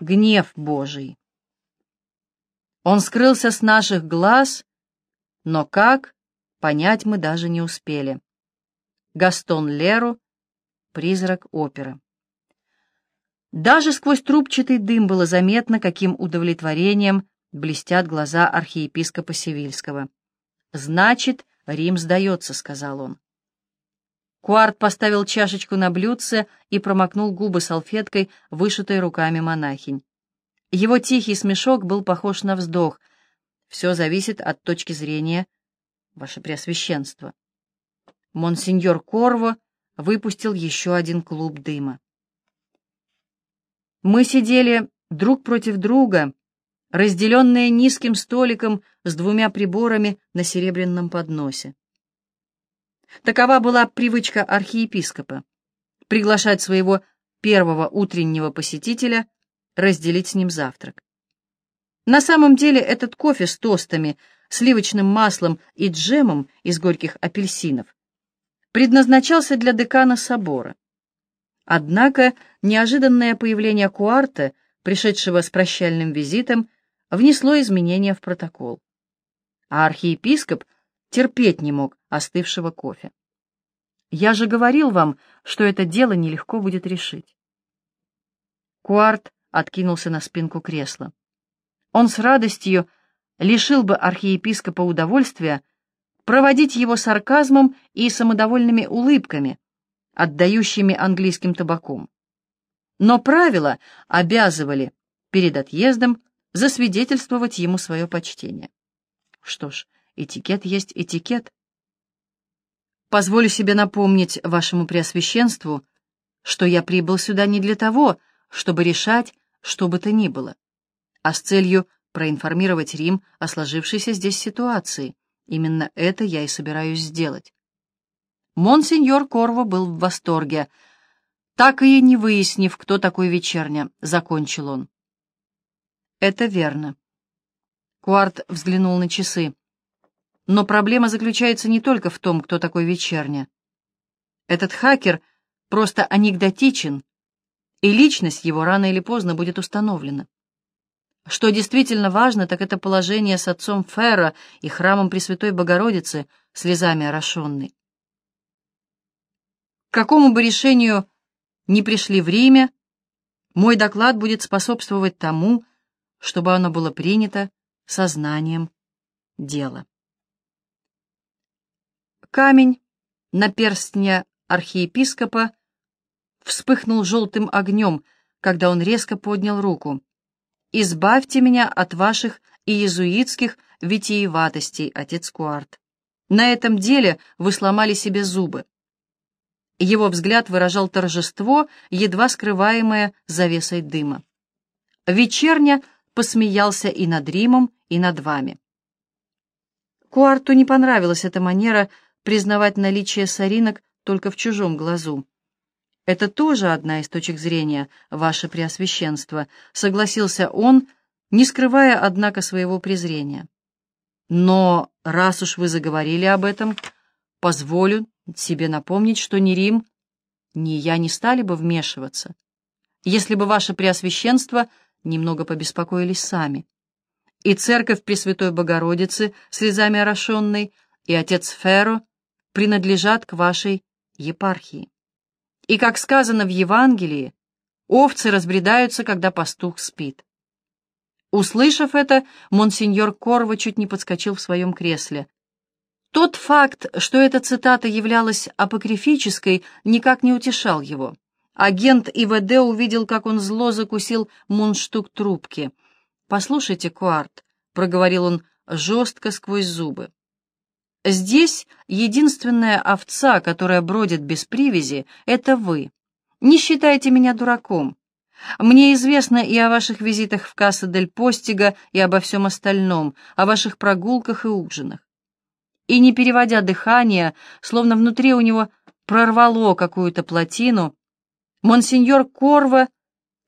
гнев Божий. Он скрылся с наших глаз, но как, понять мы даже не успели. Гастон Леру, призрак оперы. Даже сквозь трубчатый дым было заметно, каким удовлетворением блестят глаза архиепископа Севильского. «Значит, Рим сдается», — сказал он. Куарт поставил чашечку на блюдце и промокнул губы салфеткой, вышитой руками монахинь. Его тихий смешок был похож на вздох. Все зависит от точки зрения Ваше Преосвященство. Монсеньор Корво выпустил еще один клуб дыма. Мы сидели друг против друга, разделенные низким столиком с двумя приборами на серебряном подносе. Такова была привычка архиепископа — приглашать своего первого утреннего посетителя разделить с ним завтрак. На самом деле этот кофе с тостами, сливочным маслом и джемом из горьких апельсинов предназначался для декана собора. Однако неожиданное появление Куарта, пришедшего с прощальным визитом, внесло изменения в протокол. А архиепископ терпеть не мог остывшего кофе. Я же говорил вам, что это дело нелегко будет решить. Куарт откинулся на спинку кресла. Он с радостью лишил бы архиепископа удовольствия проводить его сарказмом и самодовольными улыбками, отдающими английским табаком. Но правила обязывали перед отъездом засвидетельствовать ему свое почтение. Что ж, этикет есть этикет. Позволю себе напомнить вашему преосвященству, что я прибыл сюда не для того, чтобы решать, что бы то ни было, а с целью проинформировать Рим о сложившейся здесь ситуации. Именно это я и собираюсь сделать. Монсеньор Корво был в восторге. Так и не выяснив, кто такой вечерня, закончил он. Это верно. Куарт взглянул на часы. Но проблема заключается не только в том, кто такой вечерня. Этот хакер просто анекдотичен, и личность его рано или поздно будет установлена. Что действительно важно, так это положение с отцом Ферро и храмом Пресвятой Богородицы, слезами орошенной. К какому бы решению ни пришли в Риме, мой доклад будет способствовать тому, чтобы оно было принято сознанием дела. Камень на перстне архиепископа вспыхнул желтым огнем, когда он резко поднял руку. «Избавьте меня от ваших иезуитских витиеватостей, отец Куарт. На этом деле вы сломали себе зубы». Его взгляд выражал торжество, едва скрываемое завесой дыма. Вечерня посмеялся и над Римом, и над вами. Куарту не понравилась эта манера признавать наличие соринок только в чужом глазу. «Это тоже одна из точек зрения, ваше преосвященство», — согласился он, не скрывая, однако, своего презрения. «Но раз уж вы заговорили об этом, позволю себе напомнить, что ни Рим, ни я не стали бы вмешиваться, если бы ваше преосвященство немного побеспокоились сами. И церковь Пресвятой Богородицы, слезами орошенной, и отец Феро принадлежат к вашей епархии. И, как сказано в Евангелии, овцы разбредаются, когда пастух спит. Услышав это, монсеньор Корво чуть не подскочил в своем кресле. Тот факт, что эта цитата являлась апокрифической, никак не утешал его. Агент ИВД увидел, как он зло закусил мундштук трубки. «Послушайте, Куарт», — проговорил он жестко сквозь зубы, Здесь единственная овца, которая бродит без привязи, — это вы. Не считайте меня дураком. Мне известно и о ваших визитах в Касса дель Постига, и обо всем остальном, о ваших прогулках и ужинах. И не переводя дыхание, словно внутри у него прорвало какую-то плотину, монсеньор Корва,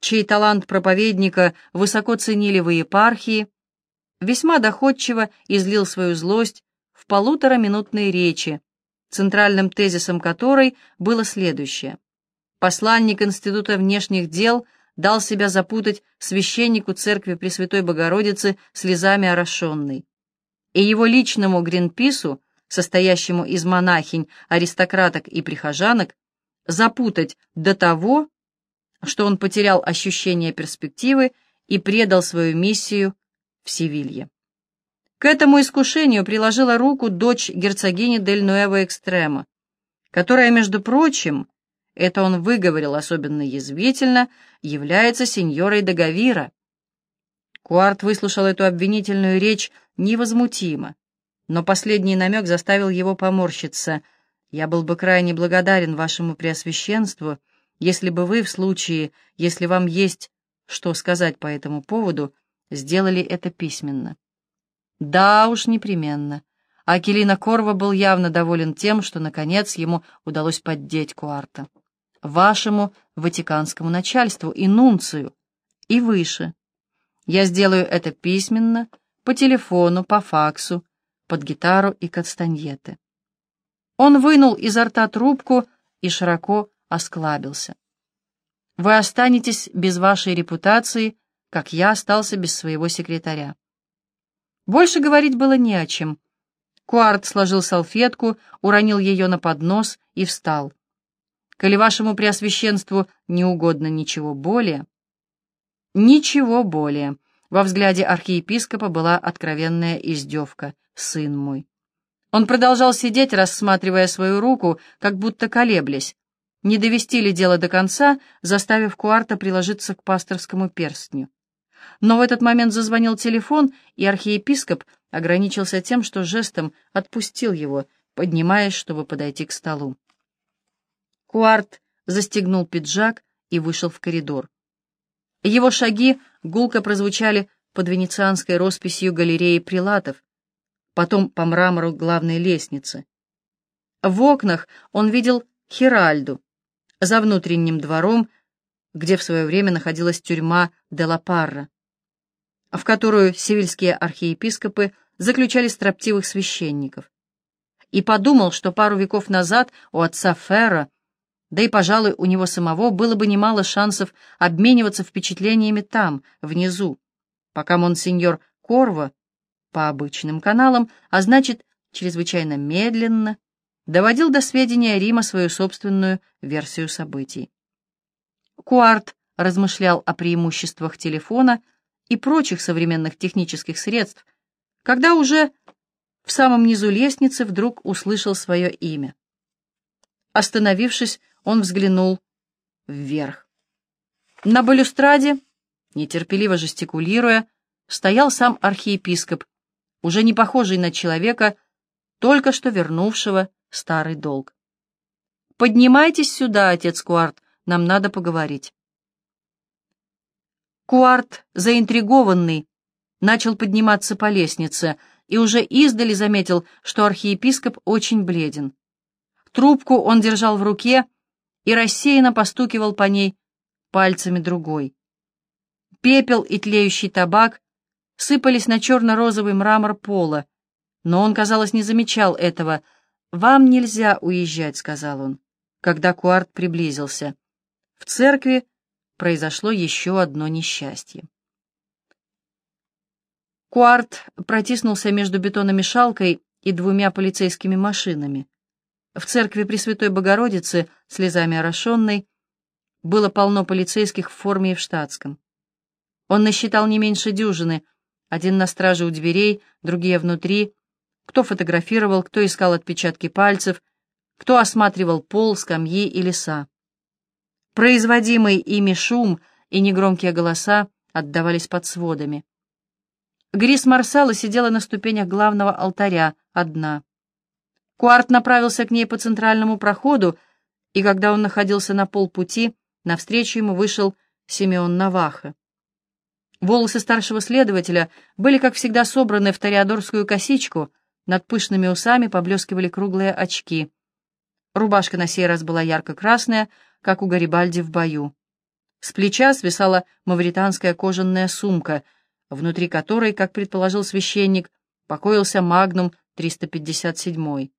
чей талант проповедника высоко ценили в епархии, весьма доходчиво излил свою злость полутораминутной речи, центральным тезисом которой было следующее. Посланник Института внешних дел дал себя запутать священнику церкви Пресвятой Богородицы слезами орошенной. И его личному Гринпису, состоящему из монахинь, аристократок и прихожанок, запутать до того, что он потерял ощущение перспективы и предал свою миссию в Севилье. К этому искушению приложила руку дочь герцогини Дель Нуэво Экстрема, которая, между прочим, это он выговорил особенно язвительно, является сеньорой Дагавира. Куарт выслушал эту обвинительную речь невозмутимо, но последний намек заставил его поморщиться. «Я был бы крайне благодарен вашему преосвященству, если бы вы, в случае, если вам есть что сказать по этому поводу, сделали это письменно». «Да уж, непременно». Акелина Корва был явно доволен тем, что, наконец, ему удалось поддеть Куарта вашему ватиканскому начальству и нунцию, и выше. Я сделаю это письменно, по телефону, по факсу, под гитару и кастаньеты. Он вынул изо рта трубку и широко осклабился. Вы останетесь без вашей репутации, как я остался без своего секретаря. Больше говорить было не о чем. Куарт сложил салфетку, уронил ее на поднос и встал коли вашему преосвященству не угодно ничего более. Ничего более. Во взгляде архиепископа была откровенная издевка. Сын мой. Он продолжал сидеть, рассматривая свою руку, как будто колеблясь. Не довести ли дело до конца, заставив Куарта приложиться к пасторскому перстню. Но в этот момент зазвонил телефон, и архиепископ ограничился тем, что жестом отпустил его, поднимаясь, чтобы подойти к столу. Куарт застегнул пиджак и вышел в коридор. Его шаги гулко прозвучали под венецианской росписью галереи прилатов, потом по мрамору главной лестницы. В окнах он видел Хиральду за внутренним двором, где в свое время находилась тюрьма Делапарра, в которую сивильские архиепископы заключали строптивых священников, и подумал, что пару веков назад у отца Ферра да и, пожалуй, у него самого было бы немало шансов обмениваться впечатлениями там, внизу, пока монсеньор Корво по обычным каналам, а значит, чрезвычайно медленно, доводил до сведения Рима свою собственную версию событий. Куарт размышлял о преимуществах телефона и прочих современных технических средств, когда уже в самом низу лестницы вдруг услышал свое имя. Остановившись, он взглянул вверх. На балюстраде, нетерпеливо жестикулируя, стоял сам архиепископ, уже не похожий на человека, только что вернувшего старый долг. «Поднимайтесь сюда, отец Куарт, нам надо поговорить». Куарт, заинтригованный, начал подниматься по лестнице и уже издали заметил, что архиепископ очень бледен. Трубку он держал в руке, и рассеянно постукивал по ней пальцами другой. Пепел и тлеющий табак сыпались на черно-розовый мрамор пола, но он, казалось, не замечал этого. «Вам нельзя уезжать», — сказал он, когда Куарт приблизился. В церкви произошло еще одно несчастье. Куарт протиснулся между бетономешалкой и двумя полицейскими машинами. В церкви Пресвятой Богородицы, слезами орошенной, было полно полицейских в форме и в штатском. Он насчитал не меньше дюжины, один на страже у дверей, другие внутри, кто фотографировал, кто искал отпечатки пальцев, кто осматривал пол, скамьи и леса. Производимый ими шум и негромкие голоса отдавались под сводами. Грис Марсала сидела на ступенях главного алтаря, одна. Куарт направился к ней по центральному проходу, и когда он находился на полпути, навстречу ему вышел Симеон Наваха. Волосы старшего следователя были, как всегда, собраны в тореадорскую косичку, над пышными усами поблескивали круглые очки. Рубашка на сей раз была ярко-красная, как у Гарибальди в бою. С плеча свисала мавританская кожаная сумка, внутри которой, как предположил священник, покоился магнум 357.